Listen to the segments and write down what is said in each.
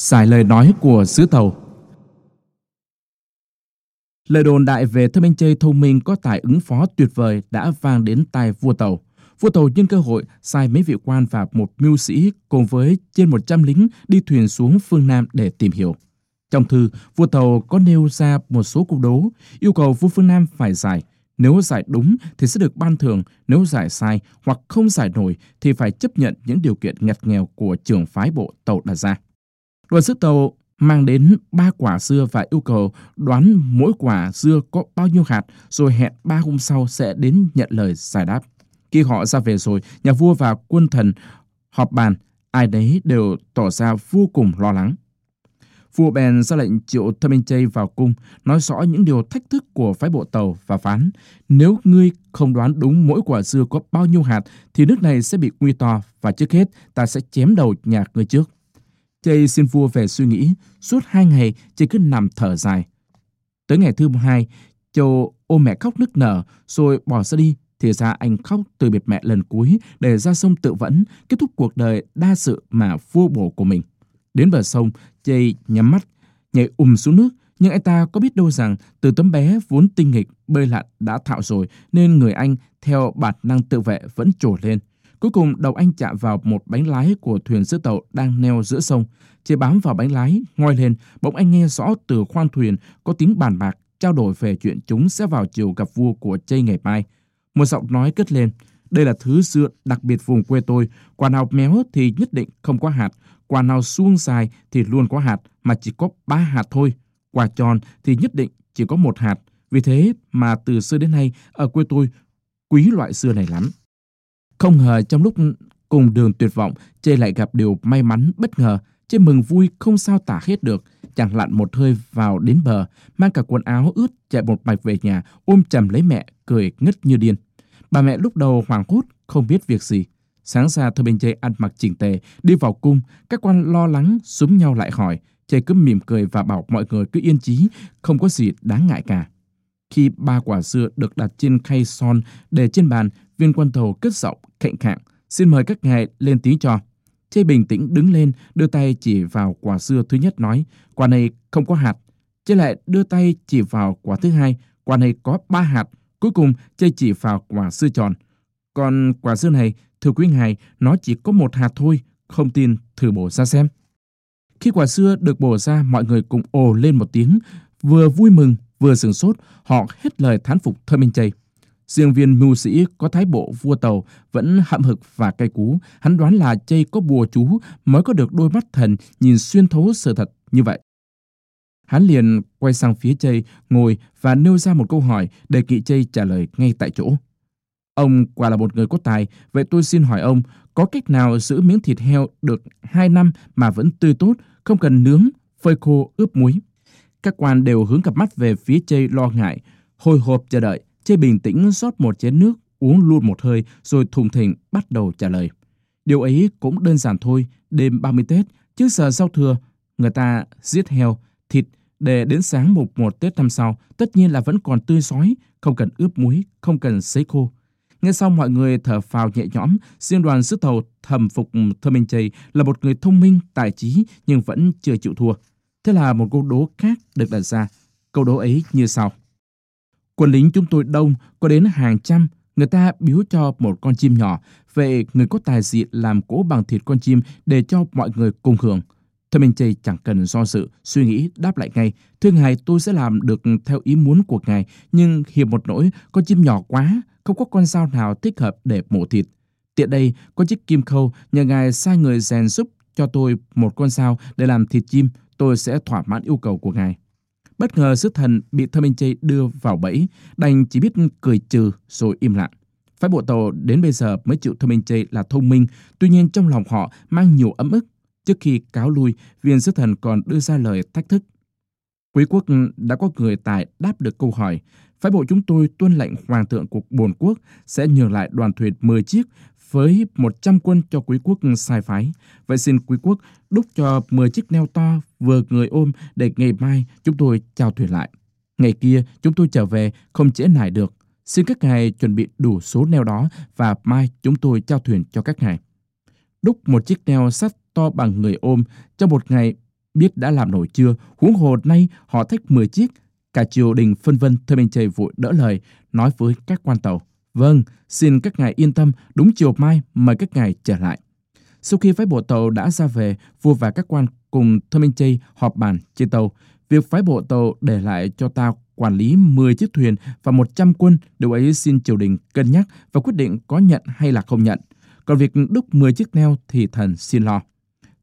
Xài lời nói của sứ tàu Lời đồn đại về thơ minh chơi thông minh có tài ứng phó tuyệt vời đã vang đến tai vua tàu. Vua tàu nhân cơ hội sai mấy vị quan và một mưu sĩ cùng với trên 100 lính đi thuyền xuống phương Nam để tìm hiểu. Trong thư, vua tàu có nêu ra một số cuộc đố, yêu cầu vua phương Nam phải giải. Nếu giải đúng thì sẽ được ban thưởng, nếu giải sai hoặc không giải nổi thì phải chấp nhận những điều kiện ngặt nghèo của trưởng phái bộ tàu đặt ra. Đoàn sứ tàu mang đến ba quả dưa và yêu cầu đoán mỗi quả dưa có bao nhiêu hạt rồi hẹn ba hôm sau sẽ đến nhận lời giải đáp. Khi họ ra về rồi, nhà vua và quân thần họp bàn, ai đấy đều tỏ ra vô cùng lo lắng. Vua bèn ra lệnh triệu Thâm Minh Chây vào cung, nói rõ những điều thách thức của phái bộ tàu và phán. Nếu ngươi không đoán đúng mỗi quả dưa có bao nhiêu hạt, thì nước này sẽ bị nguy to và trước hết ta sẽ chém đầu nhà ngươi trước. Chay xin vua về suy nghĩ, suốt hai ngày Chay cứ nằm thở dài. Tới ngày thứ hai, Châu ôm mẹ khóc nức nở, rồi bỏ ra đi. Thì ra anh khóc từ biệt mẹ lần cuối để ra sông tự vẫn, kết thúc cuộc đời đa sự mà vua bổ của mình. Đến bờ sông, Chay nhắm mắt, nhảy ùm xuống nước, nhưng anh ta có biết đâu rằng từ tấm bé vốn tinh nghịch bơi lặn đã thạo rồi nên người anh theo bản năng tự vệ vẫn trồi lên. Cuối cùng đầu anh chạm vào một bánh lái của thuyền sứ tàu đang neo giữa sông. Chỉ bám vào bánh lái, ngoi lên, bỗng anh nghe rõ từ khoang thuyền có tiếng bàn bạc trao đổi về chuyện chúng sẽ vào chiều gặp vua của chây ngày mai. Một giọng nói cất lên, đây là thứ xưa đặc biệt vùng quê tôi, quả nào méo thì nhất định không có hạt, quả nào suông dài thì luôn có hạt mà chỉ có ba hạt thôi, quả tròn thì nhất định chỉ có một hạt. Vì thế mà từ xưa đến nay ở quê tôi quý loại xưa này lắm. Không ngờ trong lúc cùng đường tuyệt vọng, Chê lại gặp điều may mắn bất ngờ. Chê mừng vui không sao tả hết được. Chàng lặn một hơi vào đến bờ, mang cả quần áo ướt chạy một mạch về nhà, ôm chầm lấy mẹ, cười ngất như điên. Bà mẹ lúc đầu hoảng hốt, không biết việc gì. Sáng ra Thôi Bên Chê ăn mặc chỉnh tề, đi vào cung, các quan lo lắng, súng nhau lại hỏi. Chê cứ mỉm cười và bảo mọi người cứ yên chí, không có gì đáng ngại cả. Khi ba quả dưa được đặt trên khay son để trên bàn, viên quan thầu cất giọng khệnh khạng, xin mời các ngài lên tiếng cho. Chê bình tĩnh đứng lên, đưa tay chỉ vào quả dưa thứ nhất nói, quả này không có hạt. Chê lại đưa tay chỉ vào quả thứ hai, quả này có ba hạt. Cuối cùng, chê chỉ vào quả dưa tròn. Còn quả dưa này, thưa quý ngài, nó chỉ có một hạt thôi, không tin thử bổ ra xem. Khi quả dưa được bổ ra, mọi người cùng ồ lên một tiếng, vừa vui mừng, vừa sửng sốt, họ hết lời thán phục thơ minh chay. Riêng viên mưu sĩ có thái bộ vua tàu vẫn hậm hực và cay cú. Hắn đoán là Chay có bùa chú mới có được đôi mắt thần nhìn xuyên thấu sự thật như vậy. Hắn liền quay sang phía Chay, ngồi và nêu ra một câu hỏi để kỵ Chay trả lời ngay tại chỗ. Ông quả là một người có tài, vậy tôi xin hỏi ông, có cách nào giữ miếng thịt heo được hai năm mà vẫn tươi tốt, không cần nướng, phơi khô, ướp muối? Các quan đều hướng cặp mắt về phía Chay lo ngại, hồi hộp chờ đợi. Chê bình tĩnh rót một chén nước, uống luôn một hơi, rồi thùng thình bắt đầu trả lời. Điều ấy cũng đơn giản thôi, đêm 30 Tết, trước giờ giao thừa, người ta giết heo, thịt để đến sáng mùng một Tết năm sau, tất nhiên là vẫn còn tươi sói, không cần ướp muối, không cần sấy khô. Nghe xong mọi người thở phào nhẹ nhõm, riêng đoàn sứ tàu thầm phục Thơ Minh Chây là một người thông minh, tài trí nhưng vẫn chưa chịu thua. Thế là một câu đố khác được đặt ra. Câu đố ấy như sau. Quân lính chúng tôi đông, có đến hàng trăm, người ta biếu cho một con chim nhỏ. Vậy người có tài dị làm cỗ bằng thịt con chim để cho mọi người cùng hưởng. Thơ Minh Chay chẳng cần do dự, suy nghĩ, đáp lại ngay. Thưa ngài, tôi sẽ làm được theo ý muốn của ngài, nhưng hiểm một nỗi, con chim nhỏ quá, không có con dao nào thích hợp để mổ thịt. Tiện đây, có chiếc kim khâu, nhờ ngài sai người rèn giúp cho tôi một con dao để làm thịt chim, tôi sẽ thỏa mãn yêu cầu của ngài. Bất ngờ sứ thần bị Thơ Minh Chê đưa vào bẫy, đành chỉ biết cười trừ rồi im lặng. Phái bộ tàu đến bây giờ mới chịu Thơ Minh Chê là thông minh, tuy nhiên trong lòng họ mang nhiều ấm ức. Trước khi cáo lui, viên sứ thần còn đưa ra lời thách thức. Quý quốc đã có người tài đáp được câu hỏi. Phái bộ chúng tôi tuân lệnh hoàng thượng của bồn quốc sẽ nhường lại đoàn thuyền 10 chiếc với 100 quân cho quý quốc sai phái. Vậy xin quý quốc đúc cho 10 chiếc neo to vừa người ôm để ngày mai chúng tôi chào thuyền lại. Ngày kia chúng tôi trở về không trễ nải được. Xin các ngài chuẩn bị đủ số neo đó và mai chúng tôi trao thuyền cho các ngài. Đúc một chiếc neo sắt to bằng người ôm trong một ngày biết đã làm nổi chưa, huống hồ nay họ thách 10 chiếc. Cả triều đình phân vân Thơ Minh Chây vội đỡ lời, nói với các quan tàu. Vâng, xin các ngài yên tâm, đúng chiều mai mời các ngài trở lại. Sau khi phái bộ tàu đã ra về, vua và các quan cùng Thơ Minh Chay họp bàn trên tàu. Việc phái bộ tàu để lại cho ta quản lý 10 chiếc thuyền và 100 quân, điều ấy xin triều đình cân nhắc và quyết định có nhận hay là không nhận. Còn việc đúc 10 chiếc neo thì thần xin lo.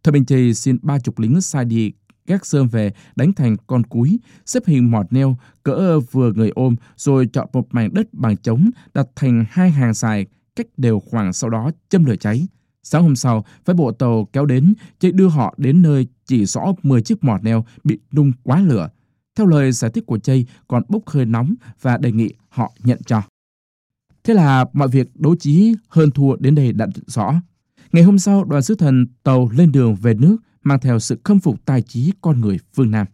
Thơ Minh Chay xin ba chục lính sai đi gác sơn về đánh thành con cúi, xếp hình mọt neo cỡ vừa người ôm rồi chọn một mảnh đất bằng trống đặt thành hai hàng dài cách đều khoảng sau đó châm lửa cháy. Sáng hôm sau, phái bộ tàu kéo đến, chạy đưa họ đến nơi chỉ rõ 10 chiếc mọt neo bị nung quá lửa. Theo lời giải thích của chay còn bốc hơi nóng và đề nghị họ nhận cho. Thế là mọi việc đấu trí hơn thua đến đây đã rõ. Ngày hôm sau, đoàn sứ thần tàu lên đường về nước mang theo sự khâm phục tài trí con người phương Nam.